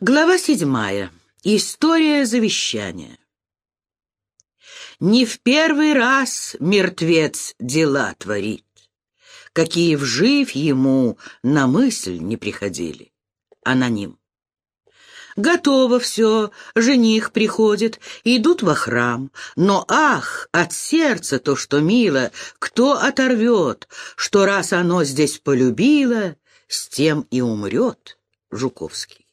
Глава седьмая. История завещания. Не в первый раз мертвец дела творит, какие вжив ему на мысль не приходили. Аноним. Готово все, жених приходит, идут во храм. Но ах, от сердца то, что мило, кто оторвет, что раз оно здесь полюбило, с тем и умрет. Жуковский.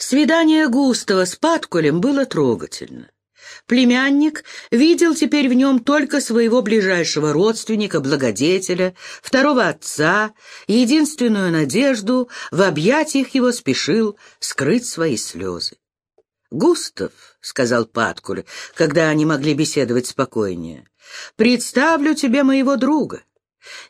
Свидание Густава с Паткулем было трогательно. Племянник видел теперь в нем только своего ближайшего родственника, благодетеля, второго отца, единственную надежду, в объятиях его спешил скрыть свои слезы. «Густав», — сказал Паткуль, когда они могли беседовать спокойнее, — «представлю тебе моего друга.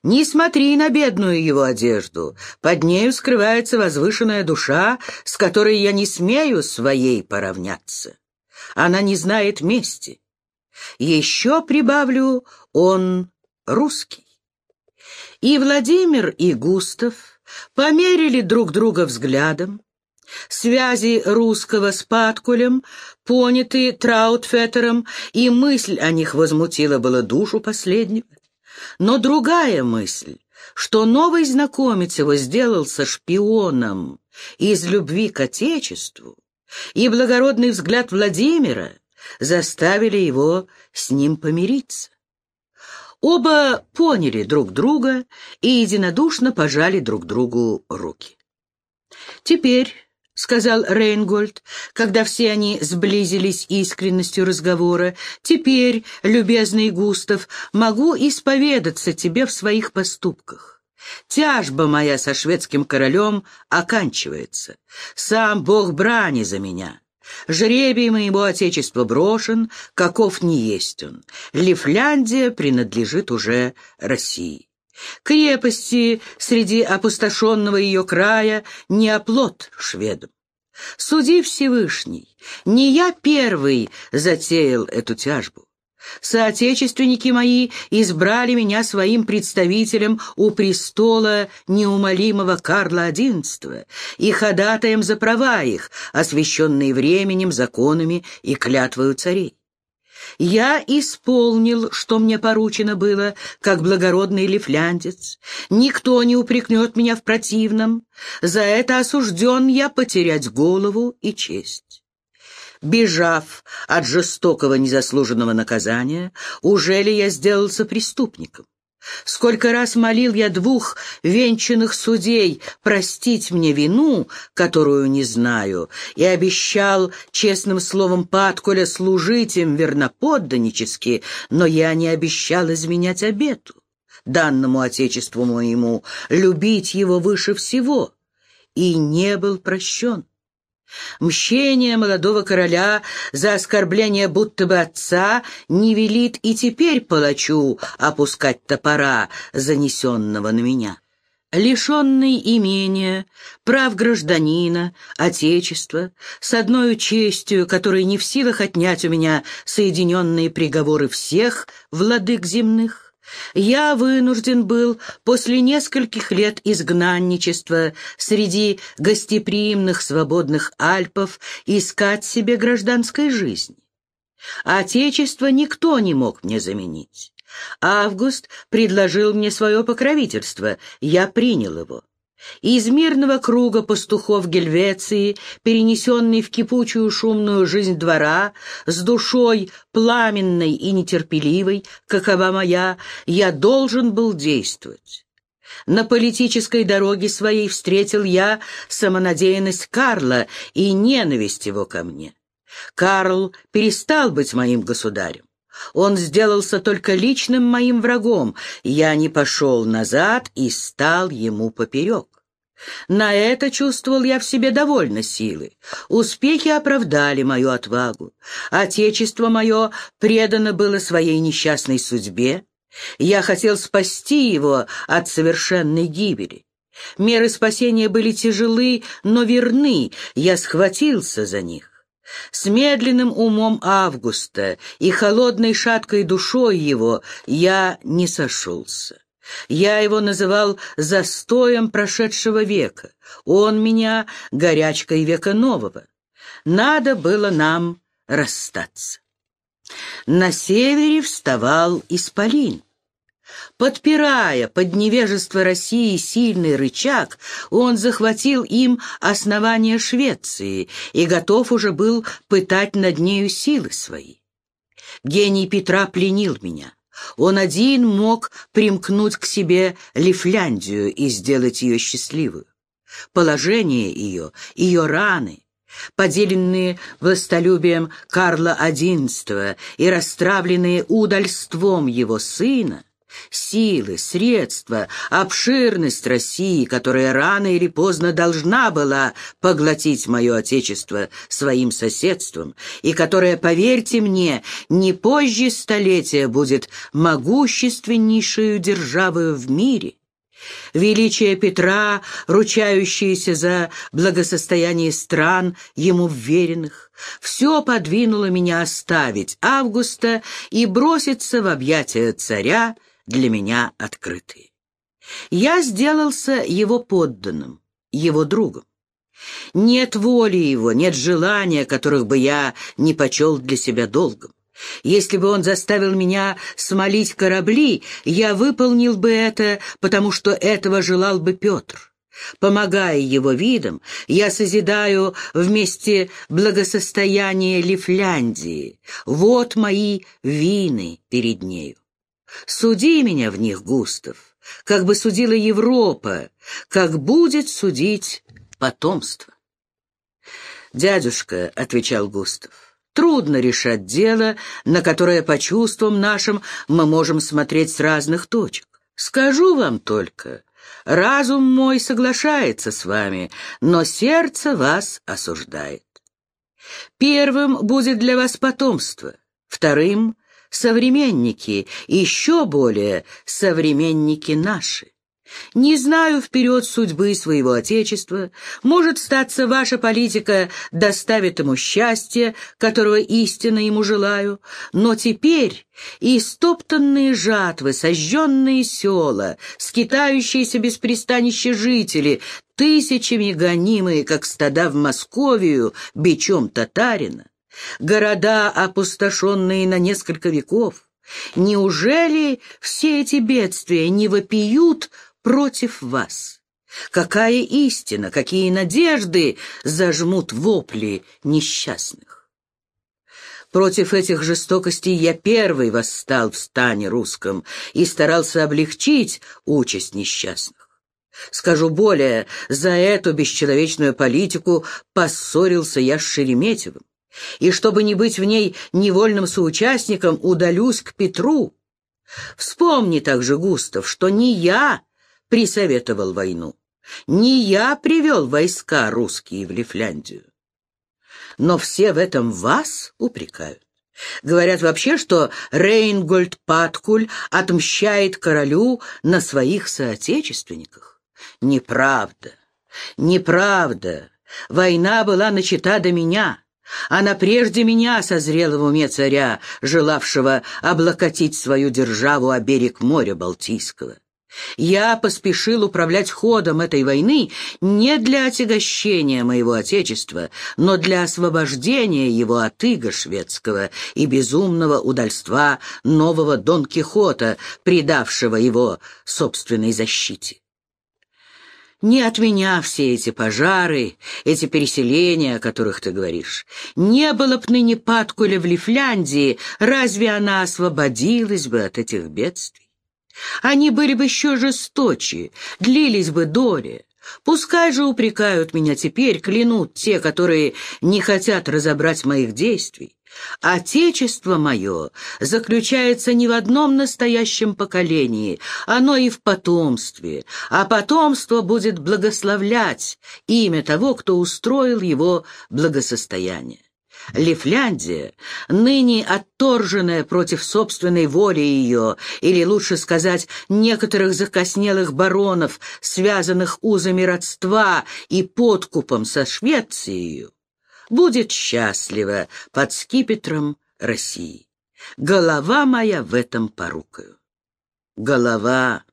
Не смотри на бедную его одежду, под нею скрывается возвышенная душа, с которой я не смею своей поравняться. Она не знает мести. Еще прибавлю, он русский. И Владимир, и Густав померили друг друга взглядом. Связи русского с Паткулем, поняты Траутфеттером, и мысль о них возмутила было душу последнего. Но другая мысль, что новый знакомец его сделался шпионом из любви к Отечеству, и благородный взгляд Владимира заставили его с ним помириться. Оба поняли друг друга и единодушно пожали друг другу руки. Теперь — сказал Рейнгольд, когда все они сблизились искренностью разговора. «Теперь, любезный Густав, могу исповедаться тебе в своих поступках. Тяжба моя со шведским королем оканчивается. Сам Бог брани за меня». Жребий моего отечества брошен, каков не есть он. Лифляндия принадлежит уже России. Крепости среди опустошенного ее края не оплот шведам. Суди Всевышний, не я первый затеял эту тяжбу. Соотечественники мои избрали меня своим представителем у престола неумолимого Карла XI и ходатаем за права их, освященные временем, законами и клятвою царей. Я исполнил, что мне поручено было, как благородный лифляндец. Никто не упрекнет меня в противном. За это осужден я потерять голову и честь. Бежав от жестокого незаслуженного наказания, уже ли я сделался преступником? Сколько раз молил я двух венчанных судей простить мне вину, которую не знаю, и обещал честным словом Паткуля служить им верноподданнически, но я не обещал изменять обету, данному отечеству моему, любить его выше всего, и не был прощен. Мщение молодого короля за оскорбление будто бы отца не велит и теперь палачу опускать топора, занесенного на меня. Лишенный имения, прав гражданина, отечества, с одной честью, которой не в силах отнять у меня соединенные приговоры всех владык земных, я вынужден был после нескольких лет изгнанничества среди гостеприимных свободных Альпов искать себе гражданской жизни. Отечество никто не мог мне заменить. Август предложил мне свое покровительство, я принял его. Из мирного круга пастухов Гельвеции, перенесенный в кипучую шумную жизнь двора, с душой пламенной и нетерпеливой, какова моя, я должен был действовать. На политической дороге своей встретил я самонадеянность Карла и ненависть его ко мне. Карл перестал быть моим государем. Он сделался только личным моим врагом. Я не пошел назад и стал ему поперек. На это чувствовал я в себе довольно силы. Успехи оправдали мою отвагу. Отечество мое предано было своей несчастной судьбе. Я хотел спасти его от совершенной гибели. Меры спасения были тяжелы, но верны. Я схватился за них. С медленным умом Августа и холодной шаткой душой его я не сошелся. Я его называл застоем прошедшего века, он меня горячкой века нового. Надо было нам расстаться. На севере вставал Исполин. Подпирая под невежество России сильный рычаг, он захватил им основание Швеции и готов уже был пытать над нею силы свои. Гений Петра пленил меня. Он один мог примкнуть к себе Лифляндию и сделать ее счастливую. Положение ее, ее раны, поделенные властолюбием Карла XI и расстравленные удальством его сына, силы, средства, обширность России, которая рано или поздно должна была поглотить мое отечество своим соседством, и которая, поверьте мне, не позже столетия будет могущественнейшую державою в мире, Величие Петра, ручающееся за благосостояние стран, ему вверенных, все подвинуло меня оставить Августа и броситься в объятия царя, для меня открытые. Я сделался его подданным, его другом. Нет воли его, нет желания, которых бы я не почел для себя долгом. Если бы он заставил меня смолить корабли, я выполнил бы это, потому что этого желал бы Петр. Помогая его видам, я созидаю вместе благосостояние Лифляндии. Вот мои вины перед нею. Суди меня в них, Густав, как бы судила Европа, как будет судить потомство. «Дядюшка», — отвечал Густав, — Трудно решать дело, на которое по чувствам нашим мы можем смотреть с разных точек. Скажу вам только, разум мой соглашается с вами, но сердце вас осуждает. Первым будет для вас потомство, вторым — современники, еще более современники наши. Не знаю вперед судьбы своего Отечества. Может, статься ваша политика доставит ему счастье, которого истинно ему желаю. Но теперь истоптанные жатвы, сожженные села, скитающиеся без пристанища жители, тысячами гонимые, как стада в Московию, бичом татарина, города, опустошенные на несколько веков, Неужели все эти бедствия не вопиют против вас. Какая истина, какие надежды зажмут вопли несчастных. Против этих жестокостей я первый восстал в стане русском и старался облегчить участь несчастных. Скажу более, за эту бесчеловечную политику поссорился я с Шереметьевым, и чтобы не быть в ней невольным соучастником, удалюсь к Петру. Вспомни также, Густав, что не я присоветовал войну. Не я привел войска русские в Лифляндию. Но все в этом вас упрекают. Говорят вообще, что Рейнгольд Паткуль отмщает королю на своих соотечественниках. Неправда, неправда. Война была начата до меня. Она прежде меня созрела в уме царя, желавшего облокотить свою державу о берег моря Балтийского. Я поспешил управлять ходом этой войны не для отягощения моего Отечества, но для освобождения его от иго шведского и безумного удальства нового Дон Кихота, предавшего его собственной защите. Не от меня все эти пожары, эти переселения, о которых ты говоришь. Не было б ныне Паткуля в Лифляндии, разве она освободилась бы от этих бедствий? Они были бы еще жесточе, длились бы доле. Пускай же упрекают меня теперь, клянут те, которые не хотят разобрать моих действий. Отечество мое заключается не в одном настоящем поколении, оно и в потомстве, а потомство будет благословлять имя того, кто устроил его благосостояние. Лифляндия, ныне отторженная против собственной воли ее, или, лучше сказать, некоторых закоснелых баронов, связанных узами родства и подкупом со Швецией, будет счастлива под скипетром России. Голова моя в этом порукою. Голова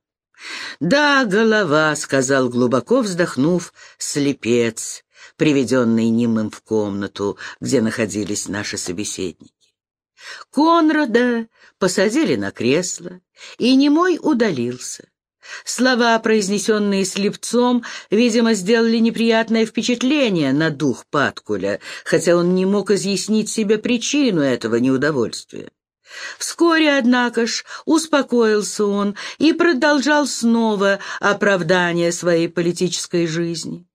«Да, голова», — сказал глубоко вздохнув, слепец, приведенный немым в комнату, где находились наши собеседники. Конрада посадили на кресло, и немой удалился. Слова, произнесенные слепцом, видимо, сделали неприятное впечатление на дух Паткуля, хотя он не мог изъяснить себе причину этого неудовольствия. Вскоре, однако ж, успокоился он и продолжал снова оправдание своей политической жизни.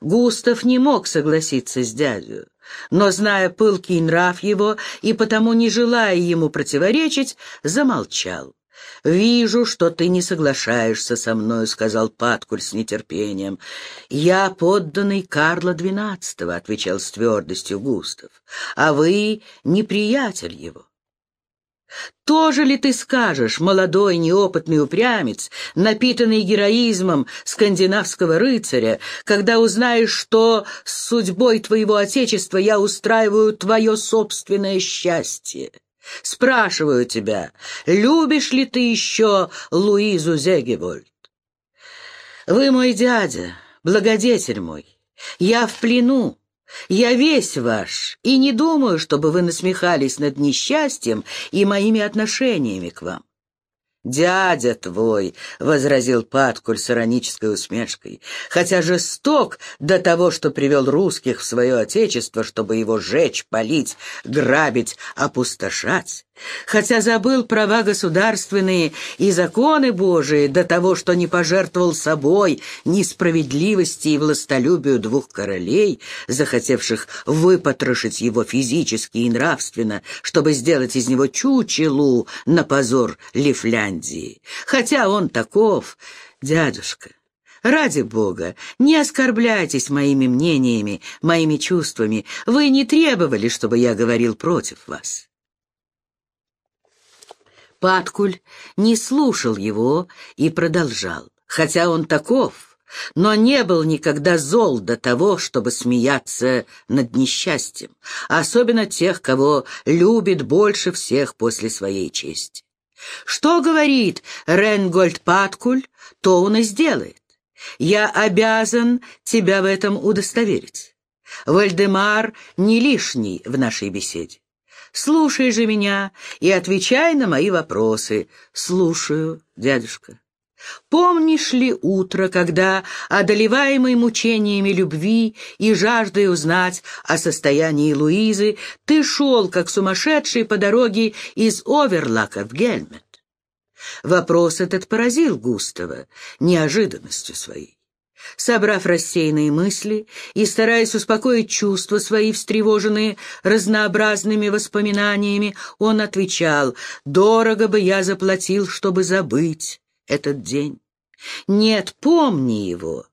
Густав не мог согласиться с дядю, но, зная пылкий нрав его и потому не желая ему противоречить, замолчал. «Вижу, что ты не соглашаешься со мною», — сказал Паткуль с нетерпением. «Я подданный Карла XII», — отвечал с твердостью Густав, — «а вы неприятель его». Тоже ли ты скажешь, молодой неопытный упрямец, напитанный героизмом скандинавского рыцаря, когда узнаешь, что с судьбой твоего отечества я устраиваю твое собственное счастье? Спрашиваю тебя, любишь ли ты еще Луизу Зегевольд? Вы мой дядя, благодетель мой, я в плену, я весь ваш, и не думаю, чтобы вы насмехались над несчастьем и моими отношениями к вам. «Дядя твой», — возразил Паткуль с иронической усмешкой, «хотя жесток до того, что привел русских в свое отечество, чтобы его жечь, палить, грабить, опустошать, хотя забыл права государственные и законы Божии до того, что не пожертвовал собой несправедливости и властолюбию двух королей, захотевших выпотрошить его физически и нравственно, чтобы сделать из него чучелу на позор Лифляндии. Хотя он таков, дядюшка. Ради Бога, не оскорбляйтесь моими мнениями, моими чувствами. Вы не требовали, чтобы я говорил против вас. Паткуль не слушал его и продолжал. Хотя он таков, но не был никогда зол до того, чтобы смеяться над несчастьем, особенно тех, кого любит больше всех после своей чести. Что говорит Ренгольд Паткуль, то он и сделает. Я обязан тебя в этом удостоверить. Вальдемар не лишний в нашей беседе. Слушай же меня и отвечай на мои вопросы. Слушаю, дядюшка. Помнишь ли утро, когда, одолеваемый мучениями любви и жаждой узнать о состоянии Луизы, ты шел, как сумасшедший, по дороге из Оверлака в Гельмет? Вопрос этот поразил Густава неожиданностью своей. Собрав рассеянные мысли и стараясь успокоить чувства свои, встревоженные разнообразными воспоминаниями, он отвечал, «Дорого бы я заплатил, чтобы забыть этот день. Нет, помни его,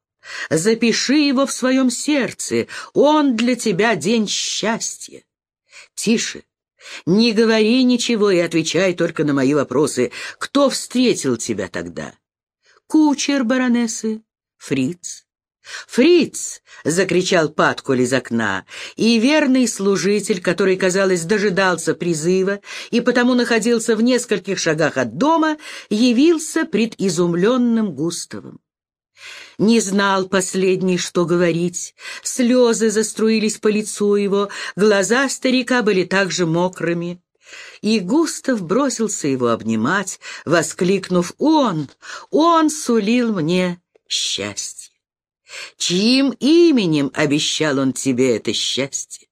запиши его в своем сердце, он для тебя день счастья. Тише, не говори ничего и отвечай только на мои вопросы. Кто встретил тебя тогда? Кучер баронессы, Фриц. «Фриц!» — закричал Паткуль из окна, и верный служитель, который, казалось, дожидался призыва и потому находился в нескольких шагах от дома, явился пред изумленным Густавом. Не знал последний, что говорить. Слезы заструились по лицу его, глаза старика были также мокрыми. И Густав бросился его обнимать, воскликнув «Он! Он сулил мне счастье. Чьим именем обещал он тебе это счастье?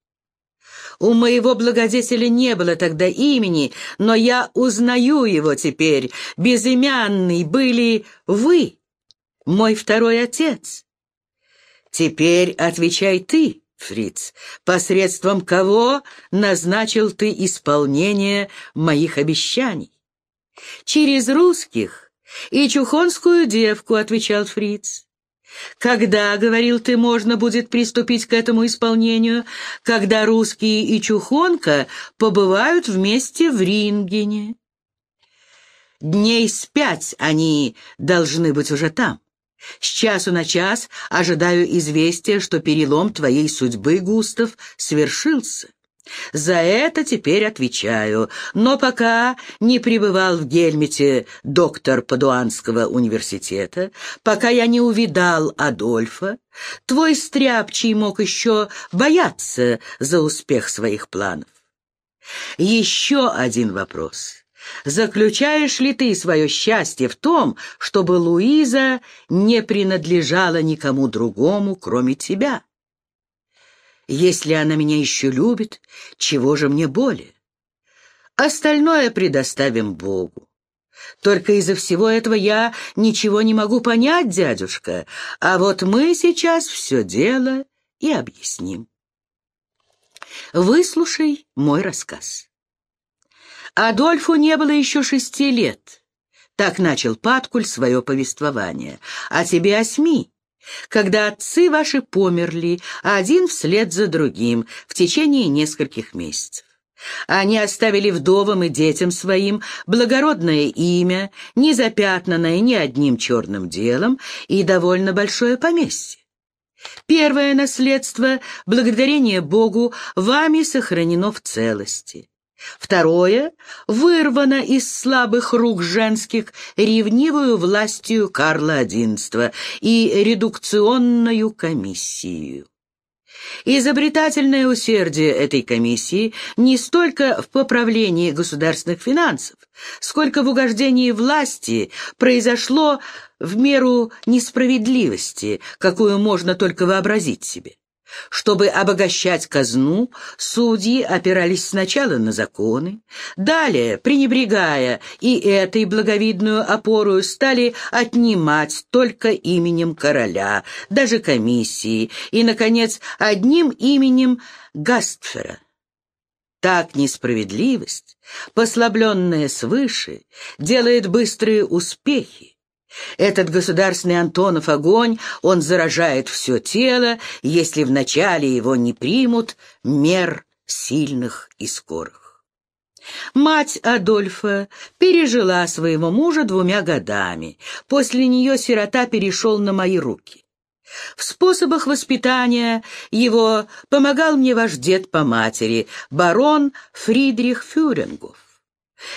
У моего благодетеля не было тогда имени, но я узнаю его теперь. Безымянный были вы, мой второй отец. Теперь отвечай ты, Фриц, посредством кого назначил ты исполнение моих обещаний? Через русских «И чухонскую девку», — отвечал Фриц. «Когда, — говорил ты, — можно будет приступить к этому исполнению, когда русские и чухонка побывают вместе в Рингене?» «Дней с пять они должны быть уже там. С часу на час ожидаю известия, что перелом твоей судьбы, Густав, свершился. За это теперь отвечаю, но пока не пребывал в Гельмете доктор Падуанского университета, пока я не увидал Адольфа, твой стряпчий мог еще бояться за успех своих планов. Еще один вопрос. Заключаешь ли ты свое счастье в том, чтобы Луиза не принадлежала никому другому, кроме тебя? Если она меня еще любит, чего же мне более? Остальное предоставим Богу. Только из-за всего этого я ничего не могу понять, дядюшка, а вот мы сейчас все дело и объясним. Выслушай мой рассказ. Адольфу не было еще шести лет. Так начал Паткуль свое повествование. А тебе осьми когда отцы ваши померли, один вслед за другим, в течение нескольких месяцев. Они оставили вдовам и детям своим благородное имя, не запятнанное ни одним черным делом, и довольно большое поместье. Первое наследство, благодарение Богу, вами сохранено в целости. Второе вырвано из слабых рук женских ревнивую властью Карла XI и редукционную комиссию. Изобретательное усердие этой комиссии не столько в поправлении государственных финансов, сколько в угождении власти произошло в меру несправедливости, какую можно только вообразить себе. Чтобы обогащать казну, судьи опирались сначала на законы, далее, пренебрегая и этой благовидную опору, стали отнимать только именем короля, даже комиссии, и, наконец, одним именем Гастфера. Так несправедливость, послабленная свыше, делает быстрые успехи, этот государственный Антонов огонь, он заражает все тело, если вначале его не примут мер сильных и скорых. Мать Адольфа пережила своего мужа двумя годами. После нее сирота перешел на мои руки. В способах воспитания его помогал мне ваш дед по матери, барон Фридрих Фюрингов.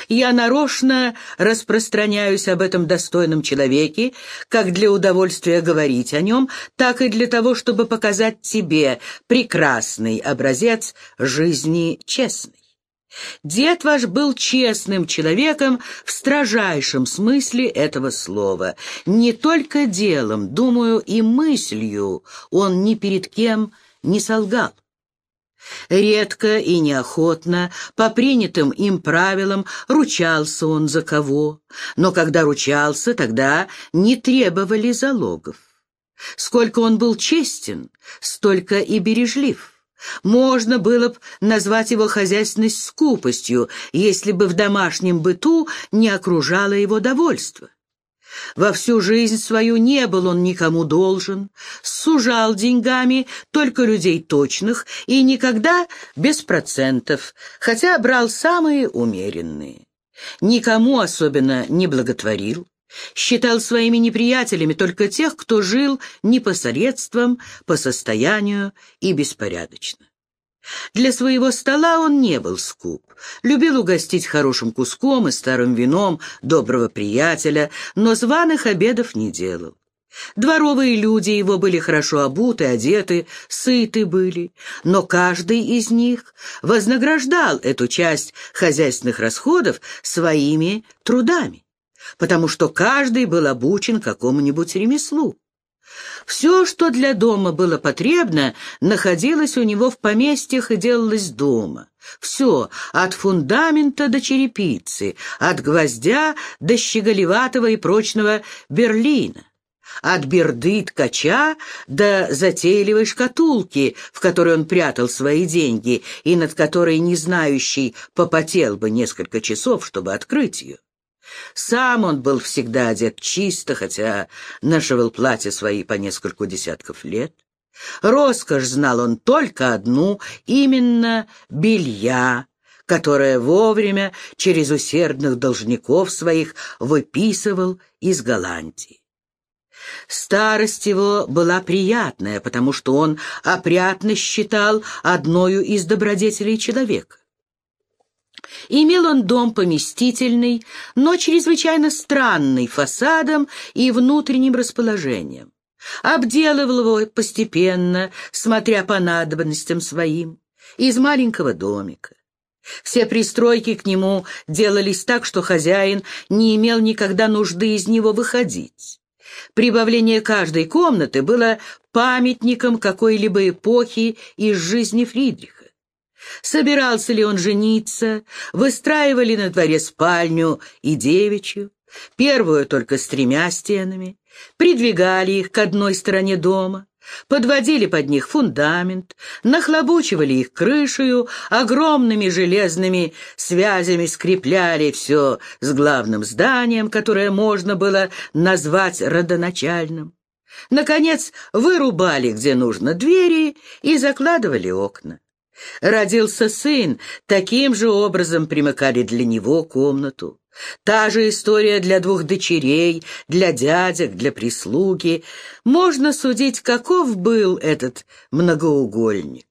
Я нарочно распространяюсь об этом достойном человеке, как для удовольствия говорить о нем, так и для того, чтобы показать тебе прекрасный образец жизни честной. Дед ваш был честным человеком в строжайшем смысле этого слова. Не только делом, думаю, и мыслью он ни перед кем не солгал. Редко и неохотно, по принятым им правилам, ручался он за кого, но когда ручался, тогда не требовали залогов. Сколько он был честен, столько и бережлив. Можно было бы назвать его хозяйственность скупостью, если бы в домашнем быту не окружало его довольство. Во всю жизнь свою не был он никому должен, сужал деньгами только людей точных и никогда без процентов, хотя брал самые умеренные. Никому особенно не благотворил, считал своими неприятелями только тех, кто жил непосредством, по состоянию и беспорядочно. Для своего стола он не был скуп, любил угостить хорошим куском и старым вином доброго приятеля, но званых обедов не делал. Дворовые люди его были хорошо обуты, одеты, сыты были, но каждый из них вознаграждал эту часть хозяйственных расходов своими трудами, потому что каждый был обучен какому-нибудь ремеслу. Все, что для дома было потребно, находилось у него в поместьях и делалось дома. Все, от фундамента до черепицы, от гвоздя до щеголеватого и прочного берлина от берды ткача до затейливой шкатулки, в которой он прятал свои деньги и над которой не знающий попотел бы несколько часов, чтобы открыть ее. Сам он был всегда одет чисто, хотя нашивал платья свои по нескольку десятков лет. Роскошь знал он только одну, именно белья, которое вовремя через усердных должников своих выписывал из Голландии. Старость его была приятная, потому что он опрятно считал одною из добродетелей человека. Имел он дом поместительный, но чрезвычайно странный фасадом и внутренним расположением. Обделывал его постепенно, смотря по надобностям своим, из маленького домика. Все пристройки к нему делались так, что хозяин не имел никогда нужды из него выходить. Прибавление каждой комнаты было памятником какой-либо эпохи из жизни Фридриха. Собирался ли он жениться, выстраивали на дворе спальню и девичью, первую только с тремя стенами, придвигали их к одной стороне дома, подводили под них фундамент, нахлобучивали их крышею, огромными железными связями скрепляли все с главным зданием, которое можно было назвать родоначальным. Наконец, вырубали, где нужно, двери и закладывали окна. Родился сын, таким же образом примыкали для него комнату. Та же история для двух дочерей, для дядек, для прислуги. Можно судить, каков был этот многоугольник.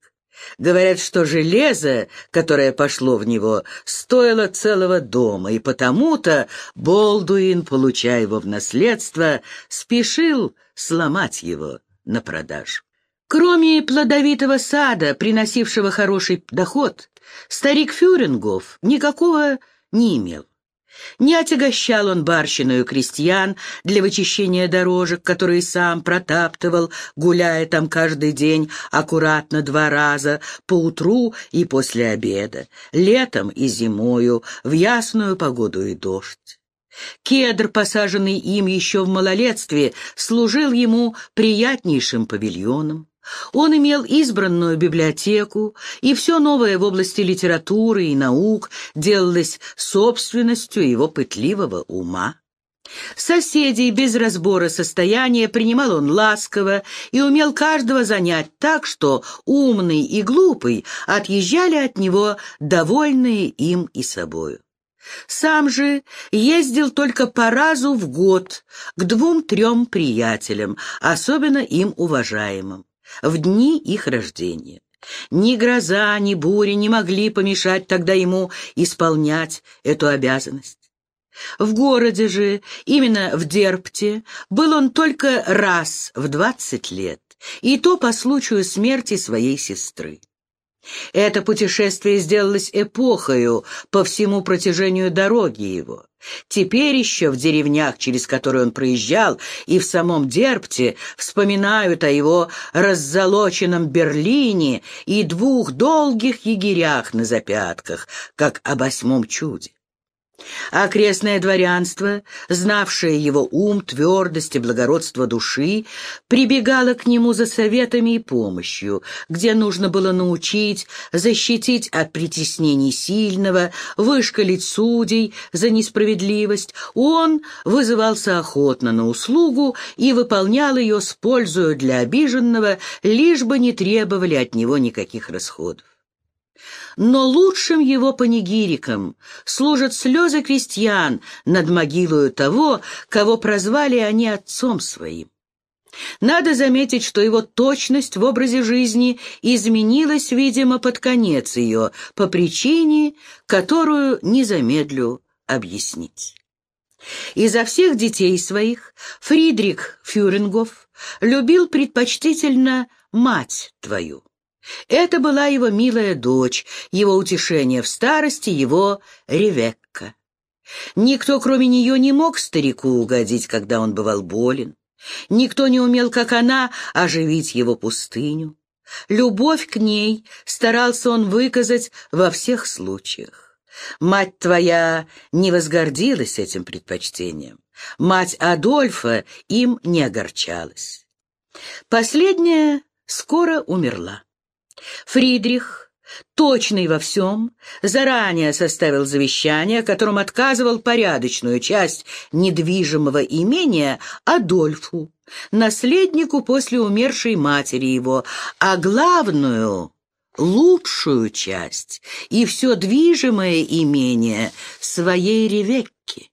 Говорят, что железо, которое пошло в него, стоило целого дома, и потому-то Болдуин, получая его в наследство, спешил сломать его на продажу. Кроме плодовитого сада, приносившего хороший доход, старик Фюрингов никакого не имел. Не отягощал он барщиною крестьян для вычищения дорожек, которые сам протаптывал, гуляя там каждый день аккуратно два раза, по утру и после обеда, летом и зимою, в ясную погоду и дождь. Кедр, посаженный им еще в малолетстве, служил ему приятнейшим павильоном. Он имел избранную библиотеку, и все новое в области литературы и наук делалось собственностью его пытливого ума. Соседей без разбора состояния принимал он ласково и умел каждого занять так, что умный и глупый отъезжали от него, довольные им и собою. Сам же ездил только по разу в год к двум-трем приятелям, особенно им уважаемым в дни их рождения. Ни гроза, ни буря не могли помешать тогда ему исполнять эту обязанность. В городе же, именно в Дерпте, был он только раз в двадцать лет, и то по случаю смерти своей сестры. Это путешествие сделалось эпохою по всему протяжению дороги его. Теперь еще в деревнях, через которые он проезжал, и в самом Дерпте вспоминают о его раззолоченном Берлине и двух долгих егерях на запятках, как о восьмом чуде. Окрестное дворянство, знавшее его ум, твердость и благородство души, прибегало к нему за советами и помощью, где нужно было научить, защитить от притеснений сильного, вышкалить судей за несправедливость. Он вызывался охотно на услугу и выполнял ее с пользою для обиженного, лишь бы не требовали от него никаких расходов но лучшим его панигириком служат слезы крестьян над могилою того, кого прозвали они отцом своим. Надо заметить, что его точность в образе жизни изменилась, видимо, под конец ее, по причине, которую не замедлю объяснить. Изо всех детей своих Фридрих Фюрингов любил предпочтительно мать твою. Это была его милая дочь, его утешение в старости, его Ревекка. Никто, кроме нее, не мог старику угодить, когда он бывал болен. Никто не умел, как она, оживить его пустыню. Любовь к ней старался он выказать во всех случаях. Мать твоя не возгордилась этим предпочтением. Мать Адольфа им не огорчалась. Последняя скоро умерла. Фридрих, точный во всем, заранее составил завещание, которым отказывал порядочную часть недвижимого имения Адольфу, наследнику после умершей матери его, а главную лучшую часть и все движимое имение своей Ревекке.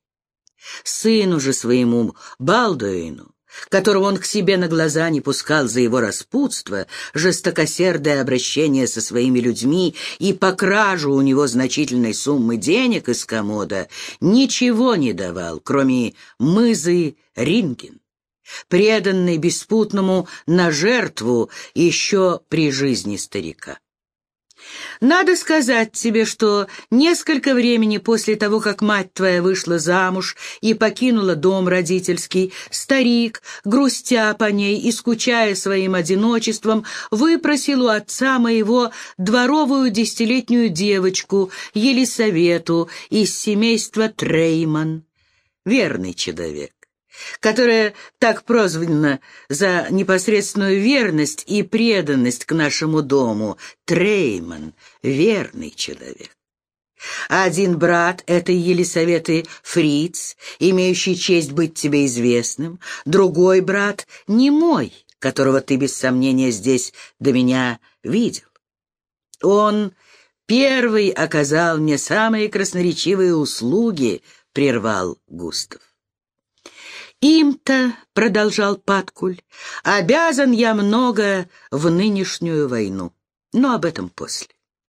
Сыну же своему Балдуину которого он к себе на глаза не пускал за его распутство, жестокосердое обращение со своими людьми и по кражу у него значительной суммы денег из комода, ничего не давал, кроме мызы Ринкин, преданный беспутному на жертву еще при жизни старика. Надо сказать тебе, что несколько времени после того, как мать твоя вышла замуж и покинула дом родительский, старик, грустя по ней и скучая своим одиночеством, выпросил у отца моего дворовую десятилетнюю девочку Елисавету из семейства Трейман. Верный человек которая так прозвана за непосредственную верность и преданность к нашему дому, Трейман, верный человек. Один брат этой Елисаветы Фриц, имеющий честь быть тебе известным, другой брат не мой, которого ты без сомнения здесь до меня видел. Он первый оказал мне самые красноречивые услуги, прервал Густав. Им-то, — продолжал Паткуль, — обязан я много в нынешнюю войну, но об этом после.